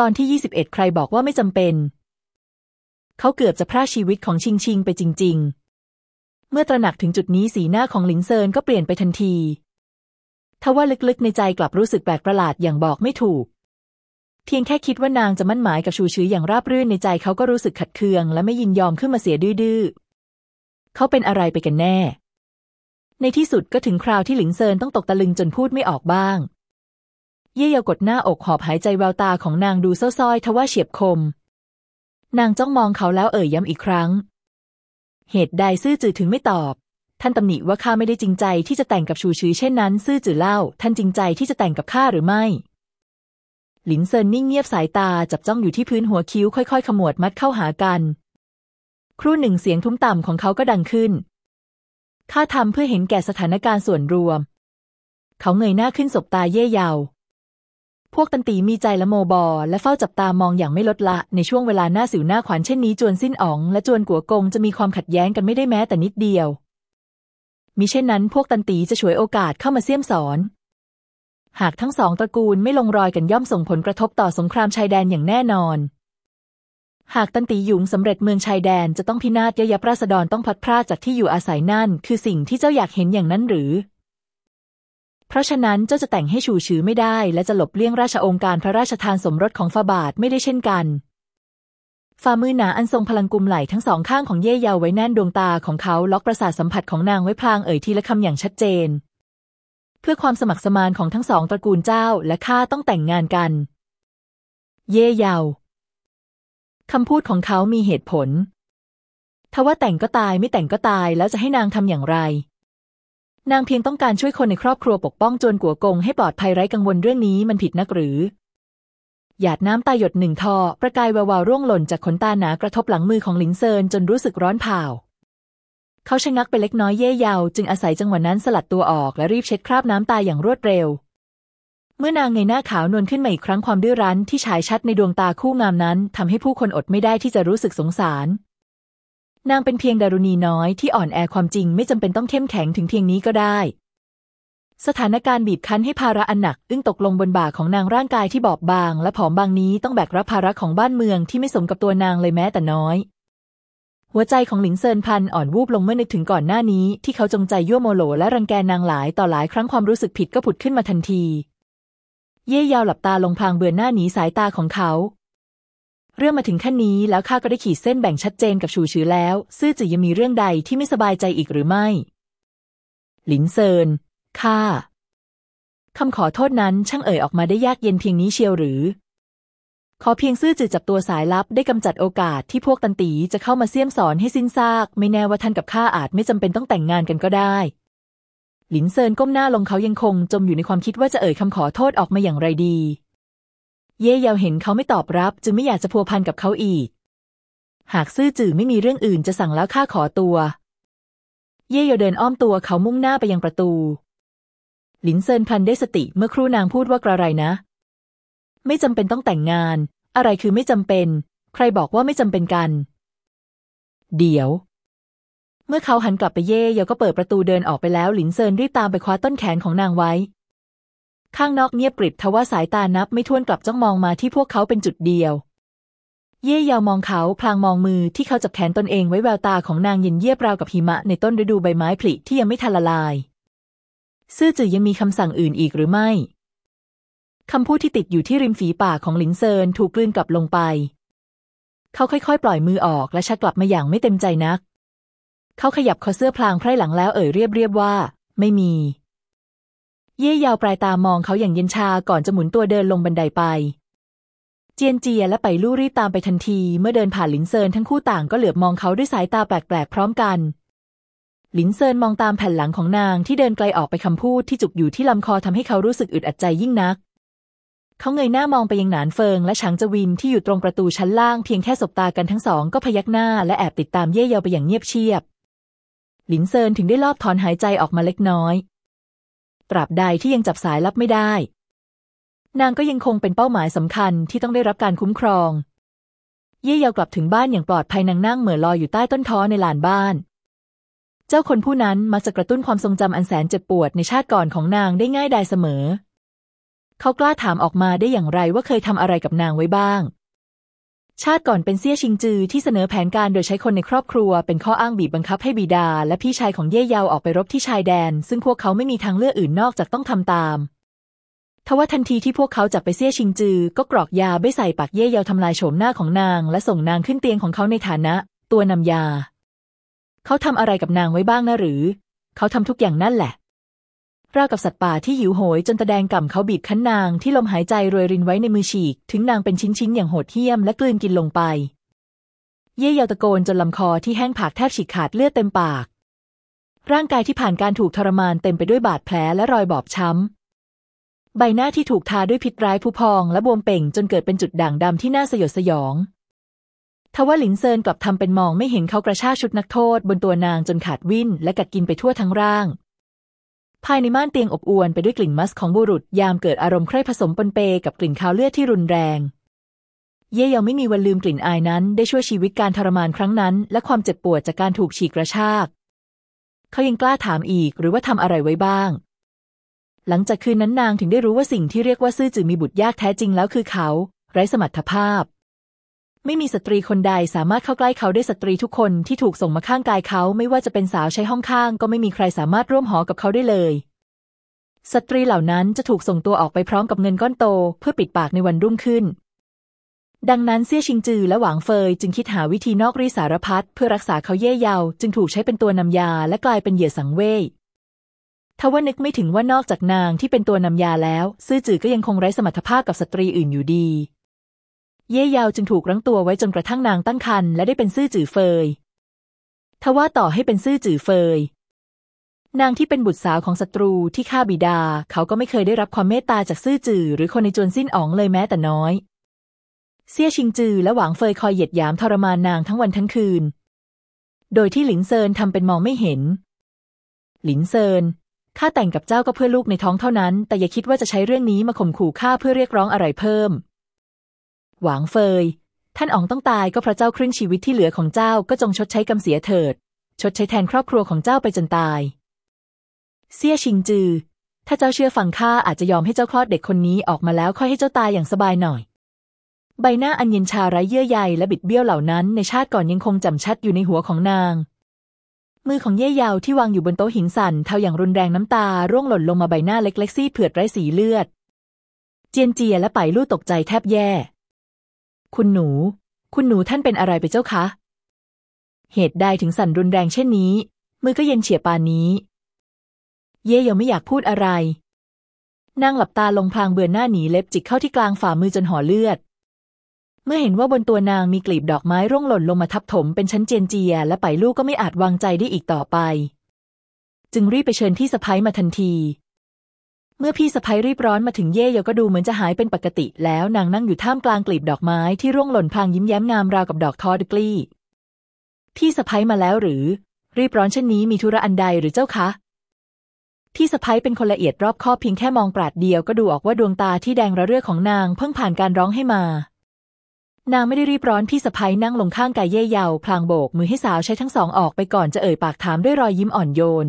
ตอนที่ 21 ใครบอกว่าไม่จำเป็น เขาเกือบจะพรากชีวิตของชิงชิงไปจริง ๆ เมื่อตระหนักถึงจุดนี้สีหน้าของหลินเซินก็เปลี่ยนไปทันทีทว่าลึกๆในใจกลับรู้สึกแปลกประหลาดอย่างบอกไม่ถูก เพียงแค่คิดว่านางจะมั่นหมายกับชูชื้ออย่างราบรื่นในใจเขาก็รู้สึกขัดเคือง และไม่ยินยอมขึ้นมาเสียดื้อๆเขาเป็นอะไรไปกันแน่ ในที่สุดก็ถึงคราวที่หลิงเซินต้องตกตะลึงจนพูดไม่ออกบ้าง เย่เยากดหน้าอกหอบหายใจแววตาของนางดูเศร้าๆทว่าเฉียบคม นางจ้องมองเขาแล้วเอ่ยย้ำอีกครั้ง เหตุใดซื่อจือถึงไม่ตอบ ท่านตำหนิว่าข้าไม่ได้จริงใจที่จะแต่งกับชูชื้อเช่นนั้น ซื่อจือเล่า ท่านจริงใจที่จะแต่งกับข้าหรือไม่หลินเซินนิ่งเงียบสายตาจับจ้องอยู่ที่พื้นหัวคิ้วค่อยๆ ขมวดมัดเข้าหากัน ครู่หนึ่งเสียงทุ้มต่ำของเขาก็ดังขึ้น ข้าทำเพื่อเห็นแก่สถานการณ์ส่วนรวม เขาเงยหน้าขึ้นสบตาเย่เยา พวกตันตีมีใจละโมบอ และเฝ้าจับตามองอย่างไม่ลดละ ในช่วงเวลาหน้าสิวหน้าขวานเช่นนี้จวนสิ้นอ๋อง และจวนกัวกงจะมีความขัดแย้งกันไม่ได้แม้แต่นิดเดียวมิเช่นนั้น พวกตันตีจะฉวยโอกาสเข้ามาเสี่ยมสอน หากทั้งสองตระกูลไม่ลงรอยกันย่อมส่งผลกระทบต่อสงครามชายแดนอย่างแน่นอน หากตันตีหยุงสำเร็จเมืองชายแดนจะต้องพินาศยยับราษฎรต้องพัดพรากจากที่อยู่อาศัยนั่น คือสิ่งที่เจ้าอยากเห็นอย่างนั้นหรือ เพราะฉะนั้นเจ้าจะแต่งให้ชูชือไม่ได้ และจะหลบเลี่ยงราชองค์การพระราชทานสมรสของฟาบาทไม่ได้เช่นกัน ฝ่ามือหนาอันทรงพลังกุมไหลทั้งสองข้างของเย่เยาไว้แน่นดวงตาของเขาล็อกประสาทสัมผัสของนางไว้พลางเอ่ยทีละคำอย่างชัดเจน เพื่อความสมัครสมานของทั้งสองตระกูลเจ้าและข้าต้องแต่งงานกัน เย่เยาคำพูดของเขามีเหตุผลทว่าแต่งก็ตายไม่แต่งก็ตายแล้วจะให้นางทำอย่างไร นางเพียงต้องการช่วยคนในครอบครัวปกป้องจวนกัวกงให้ปลอดภัยไร้กังวลเรื่องนี้มันผิดนักหรือ หยาดน้ำตาหยดหนึ่งทอ ประกายวววาวร่วงหล่นจากขนตาหนากระทบหลังมือของหลินเซินจนรู้สึกร้อนเผาเขาชะงักไปเล็กน้อยเย่เยาจึงอาศัยจังหวะนั้นสลัดตัวออกและรีบเช็ดคราบน้ำตาอย่างรวดเร็ว เมื่อนางเงยหน้าขาวนวลขึ้นมาอีกครั้งความดื้อรั้นที่ฉายชัดในดวงตาคู่งามนั้นทำให้ผู้คนอดไม่ได้ที่จะรู้สึกสงสาร นางเป็นเพียงดารุณีน้อยที่อ่อนแอความจริงไม่จำเป็นต้องเข้มแข็งถึงเพียงนี้ก็ได้ สถานการณ์บีบคั้นให้ภาระอันหนัก อึ้งตกลงบนบ่าของนางร่างกายที่บอบบาง และผอมบางนี้ต้องแบกรับภาระของบ้านเมืองที่ไม่สมกับตัวนางเลยแม้แต่น้อย หัวใจของหลิงเซินพันอ่อนวูบลงเมื่อนึกถึงก่อนหน้านี้ ที่เขาจงใจยั่วโมโหและรังแกนางหลายต่อหลายครั้งความรู้สึกผิดก็ผุดขึ้นมาทันที เย่ยาวหลับตาลงพางเบือนหน้าหนีสายตาของเขา เรื่องมาถึงขั้นนี้แล้วข้าก็ได้ขีดเส้นแบ่งชัดเจนกับชูชือแล้ว ซื่อจือยังมีเรื่องใดที่ไม่สบายใจอีกหรือไม่ หลินเซินข้าคำขอโทษนั้นช่างเอ่ยออกมาได้ยากเย็นเพียงนี้เชียวหรือ ขอเพียงซื่อจืดจับตัวสายลับได้กำจัดโอกาสที่พวกตันตีจะเข้ามาเสี่ยมสอนให้สิ้นซาก ไม่แน่ว่าท่านกับข้าอาจไม่จำเป็นต้องแต่งงานกันก็ได้ หลินเซินก้มหน้าลงเขายังคงจมอยู่ในความคิดว่าจะเอ่ยคำขอโทษออกมาอย่างไรดี เย่เยาเห็นเขาไม่ตอบรับ จึงไม่อยากจะพัวพันกับเขาอีก หากซื่อจื่อไม่มีเรื่องอื่นจะสั่งแล้วข้าขอตัว เย่เยาเดินอ้อมตัวเขามุ่งหน้าไปยังประตู หลินเซินพลันได้สติเมื่อครู่นางพูดว่ากระไรนะ ไม่จำเป็นต้องแต่งงาน อะไรคือไม่จำเป็น ใครบอกว่าไม่จำเป็นกัน เดี๋ยว เมื่อเขาหันกลับไปเย่เยาก็เปิดประตูเดินออกไปแล้ว หลินเซินรีบตามไปคว้าต้นแขนของนางไว้ ข้างนอกเงียบกริบทว่าสายตานับไม่ท้วนกลับจ้องมองมาที่พวกเขาเป็นจุดเดียว เย่เยามองเขาพลางมองมือที่เขาจับแขนตนเองไว้แววตาของนางเย็นเยียบราวกับหิมะในต้นฤดูใบไม้ผลิที่ยังไม่ทันละลาย ซื่อจือยังมีคำสั่งอื่นอีกหรือไม่คำพูดที่ติดอยู่ที่ริมฝีปากของหลิงเซินถูกกลืนกลับลงไป เขาค่อยๆ ปล่อยมือออกและชักกลับมาอย่างไม่เต็มใจนัก เขาขยับคอเสื้อพลางไพร่หลังแล้วเอ่ยเรียบเรียบว่า ไม่มี เย่เยาปรายตามองเขาอย่างเย็นชาก่อนจะหมุนตัวเดินลงบันไดไป เจียนเจียและไป๋ลู่รีบตามไปทันที เมื่อเดินผ่านหลินเซินทั้งคู่ต่างก็เหลือบมองเขาด้วยสายตาแปลกๆพร้อมกัน หลินเซินมองตามแผ่นหลังของนางที่เดินไกลออกไปคำพูดที่จุกอยู่ที่ลำคอทำให้เขารู้สึกอึดอัดใจยิ่งนัก เขาเงยหน้ามองไปยังหนานเฟิงและฉางจวินที่อยู่ตรงประตูชั้นล่างเพียงแค่สบตากันทั้งสองก็พยักหน้าและแอบติดตามเย่เยาไปอย่างเงียบเชียบหลินเซินถึงได้ลอบถอนหายใจออกมาเล็กน้อย ตราบใดที่ยังจับสายลับไม่ได้ นางก็ยังคงเป็นเป้าหมายสำคัญที่ต้องได้รับการคุ้มครอง เย่เยากลับถึงบ้านอย่างปลอดภัยนางนั่งเหมือลอยอยู่ใต้ต้นท้อในลานบ้าน เจ้าคนผู้นั้นมักจะกระตุ้นความทรงจำอันแสนเจ็บปวดในชาติก่อนของนางได้ง่ายดายเสมอ เขากล้าถามออกมาได้อย่างไรว่าเคยทำอะไรกับนางไว้บ้าง ชาติก่อนเป็นเซี่ยชิงจือที่เสนอแผนการโดยใช้คนในครอบครัว เป็นข้ออ้างบีบบังคับให้บิดา และพี่ชายของเย่เยาออกไปรบที่ชายแดน ซึ่งพวกเขาไม่มีทางเลือกอื่นนอกจากต้องทำตามทว่าทันทีที่พวกเขาจับไปเซี่ยชิงจือ ก็กรอกยาไม่ใส่ปากเย่เยาทำลายโฉมหน้าของนาง และส่งนางขึ้นเตียงของเขาในฐานะ ตัวนำยา เขาทำอะไรกับนางไว้บ้างนะหรือ เขาทำทุกอย่างนั่นแหละ ราวกับสัตว์ป่าที่หิวโหยจนตะแดงก่ำเขาบีบคั้นนางที่ลมหายใจรวยรินไว้ในมือฉีก ถึงนางเป็นชิ้นๆอย่างโหดเหี้ยมและกลืนกินลงไป เย่เยาตะโกนจนลำคอที่แห้งผากแทบฉีกขาดเลือดเต็มปาก ร่างกายที่ผ่านการถูกทรมานเต็มไปด้วยบาดแผลและรอยบอบช้ำ ใบหน้าที่ถูกทาด้วยพิษร้ายผู้พองและบวมเป่งจนเกิดเป็นจุดด่างดำที่น่าสยดสยองทว่าหลินเซินกลับทำเป็นมองไม่เห็นเขากระชากชุดนักโทษบนตัวนางจนขาดวิ่นและกัดกินไปทั่วทั้งร่าง ภายในม่านเตียงอบอวลไปด้วยกลิ่นมัสของบุรุษ ยามเกิดอารมณ์ใคร่ผสมปนเปกับกลิ่นคาวเลือดที่รุนแรง เย่ยังไม่มีวันลืมกลิ่นอายนั้น ได้ช่วยชีวิตการทรมานครั้งนั้น และความเจ็บปวดจากการถูกฉีกกระชาก เขายังกล้าถามอีกหรือว่าทำอะไรไว้บ้าง หลังจากคืนนั้นนางถึงได้รู้ว่าสิ่งที่เรียกว่าซื่อจือมีบุตรยากแท้จริงแล้วคือเขา ไร้สมรรถภาพ ไม่มีสตรีคนใดสามารถเข้าใกล้เขาได้สตรีทุกคนที่ถูกส่งมาข้างกายเขา ไม่ว่าจะเป็นสาวใช้ห้องข้าง ก็ไม่มีใครสามารถร่วมหอกับเขาได้เลย สตรีเหล่านั้นจะถูกส่งตัวออกไปพร้อมกับเงินก้อนโต เพื่อปิดปากในวันรุ่งขึ้น ดังนั้นเซี่ยชิงจือและหวางเฟยจึงคิดหาวิธีนอกรีสารพัดเพื่อรักษาเขาเย่เยาจึงถูกใช้เป็นตัวนำยาและกลายเป็นเหยื่อสังเวยทว่านึกไม่ถึงว่านอกจากนางที่เป็นตัวนำยาแล้ว ซื่อจือก็ยังคงไร้สมรรถภาพกับสตรีอื่นอยู่ดี เย่เยาจึงถูกรั้งตัวไว้จนกระทั่งนางตั้งครรภ์และได้เป็นซื่อจือเฟย ทว่าต่อให้เป็นซื่อจือเฟย นางที่เป็นบุตรสาวของศัตรูที่ฆ่าบิดา เขาก็ไม่เคยได้รับความเมตตาจากซื่อจือหรือคนในจวนสิ้นอ๋องเลยแม้แต่น้อย เซี่ยชิงจือและหวางเฟยคอยเหยียดหยามทรมานนางทั้งวันทั้งคืน โดยที่หลินเซินทำเป็นมองไม่เห็น หลินเซินข้าแต่งกับเจ้าก็เพื่อลูกในท้องเท่านั้น แต่อย่าคิดว่าจะใช้เรื่องนี้มาข่มขู่ข้าเพื่อเรียกร้องอะไรเพิ่ม หวางเฟย ท่านอ๋องต้องตายก็เพราะเจ้าครึ่งชีวิตที่เหลือของเจ้าก็จงชดใช้กรรมเสียเถิด ชดใช้แทนครอบครัวของเจ้าไปจนตายเซี่ยชิงจือ ถ้าเจ้าเชื่อฟังข้าอาจจะยอมให้เจ้าคลอดเด็กคนนี้ออกมาแล้วค่อยให้เจ้าตายอย่างสบายหน่อย ใบหน้าอันเย็นชาไร้เยื่อใยและบิดเบี้ยวเหล่านั้นในชาติก่อนยังคงจำชัดอยู่ในหัวของนาง มือของเย่ยาวที่วางอยู่บนโต๊ะหินสั่นเทาอย่างรุนแรงน้ำตาร่วงหล่นลงมาใบหน้าเล็กๆซี่เผือดไร้สีเลือด เจียนเจียและไปลู่ตกใจแทบแย่ คุณหนู คุณหนูท่านเป็นอะไรไปเจ้าคะ เหตุใดถึงสั่นรุนแรงเช่นนี้ มือก็เย็นเฉียบปานนี้ เย่ยังไม่อยากพูดอะไร นางหลับตาลงพลางเบือนหน้าหนีเล็บจิกเข้าที่กลางฝ่ามือจนห่อเลือด เมื่อเห็นว่าบนตัวนางมีกลีบดอกไม้ร่วงหล่นลงมาทับถมเป็นชั้นเจียนเจีย และไปลูกก็ไม่อาจวางใจได้อีกต่อไป จึงรีบไปเชิญพี่สะพ้ยมาทันที เมื่อพี่สะพ้ยรีบร้อนมาถึงเย่เยก็ดูเหมือนจะหายเป็นปกติ แล้วนางนั่งอยู่ท่ามกลางกลีบดอกไม้ที่ร่วงหล่นพลางยิ้มแย้มงามราวกับดอกทอดกลีพี่สะพ้ยมาแล้วหรือ รีบร้อนเช่นนี้มีธุระอันใดหรือเจ้าคะพี่สะพ้ยเป็นคนละเอียดรอบคอบเพียงแค่มองปราดเดียวก็ดูออกว่าดวงตาที่แดงระเรื่อของนางเพิ่งผ่านการร้องให้มา นางไม่ได้รีบร้อนพี่สะพ้ยนั่งลงข้างกายเย่เยาพลางโบกมือให้สาวใช้ทั้งสองออกไปก่อนจะเอ่ยปากถามด้วยรอยยิ้มอ่อนโยน